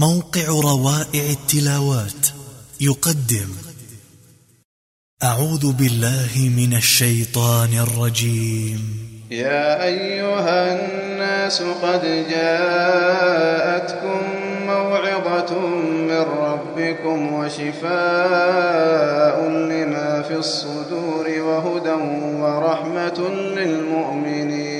موقع روائع التلاوات. يقدم. أعوذ بالله من الشيطان الرجيم. يا أيها الناس قد جاءتكم موعظة من ربكم وشفاء لما في الصدور وهدى ورحمة للمؤمنين.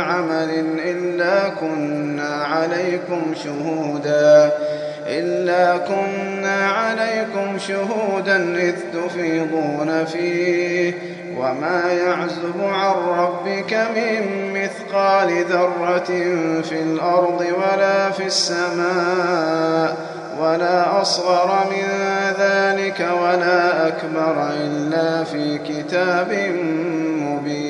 عمل إلا كنا عليكم شهودا إلا كنا عليكم شهودا إذ تفيضون فيه وما يعزب عن ربك من مثقال ذرة في الأرض ولا في السماء ولا أصغر من ذلك ولا أكبر إلا في كتاب مبين.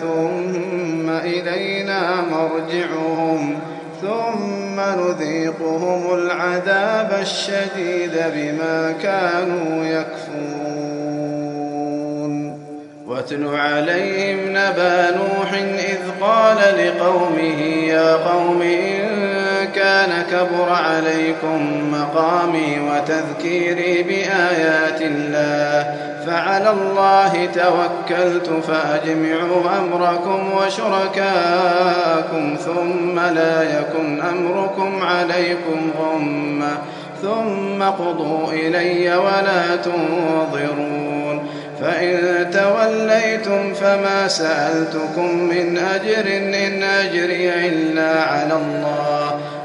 ثم إلينا مرجعهم ثم نذيقهم العذاب الشديد بما كانوا يكفرون. واتل عليهم نبا نوح إذ قال لقومه يا قوم إن كان كبر عليكم مقامي وتذكيري بآيات الله. فعلى الله توكلت فأجمعوا أمركم وشركاكم ثم لا يكن أمركم عليكم غمة ثم قضوا إلي ولا تنظرون. فإن توليتم فما سألتكم من أجر إن أجري إلا على الله.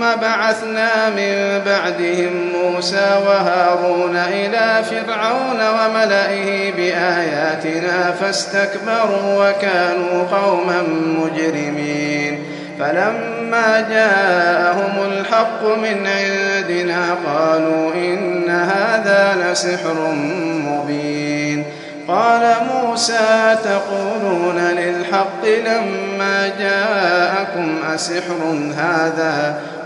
ثم بعثنا من بعدهم موسى وهارون إلى فرعون وملئه بآياتنا فاستكبروا وكانوا قوما مجرمين. فلما جاءهم الحق من عندنا قالوا إن هذا لسحر مبين. قال موسى تقولون للحق لما جاءكم أسحر هذا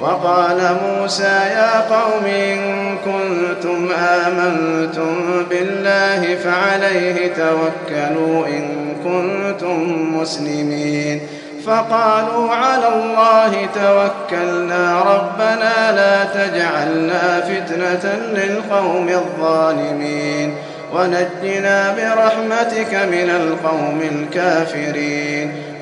وقال موسى يا قوم إن كنتم آمنتم بالله فعليه توكلوا إن كنتم مسلمين. فقالوا على الله توكلنا ربنا لا تجعلنا فتنة للقوم الظالمين. ونجنا برحمتك من القوم الكافرين.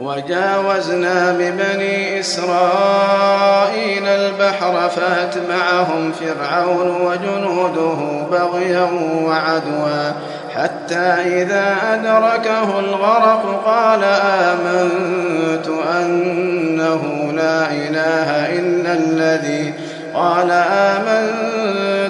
وجاوزنا ببني إسرائيل البحر فأتبعهم فرعون وجنوده بغيا وعدوا. حتى إذا أدركه الغرق قال آمنت أنه لا إله إلا الذي قال آمنت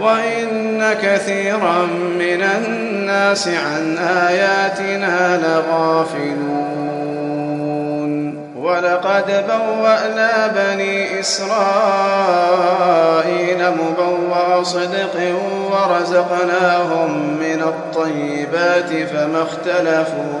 وإن كثيرا من الناس عن آياتنا لغافلون. ولقد بوأنا بني إسرائيل مبوأ صدق ورزقناهم من الطيبات فما اختلفوا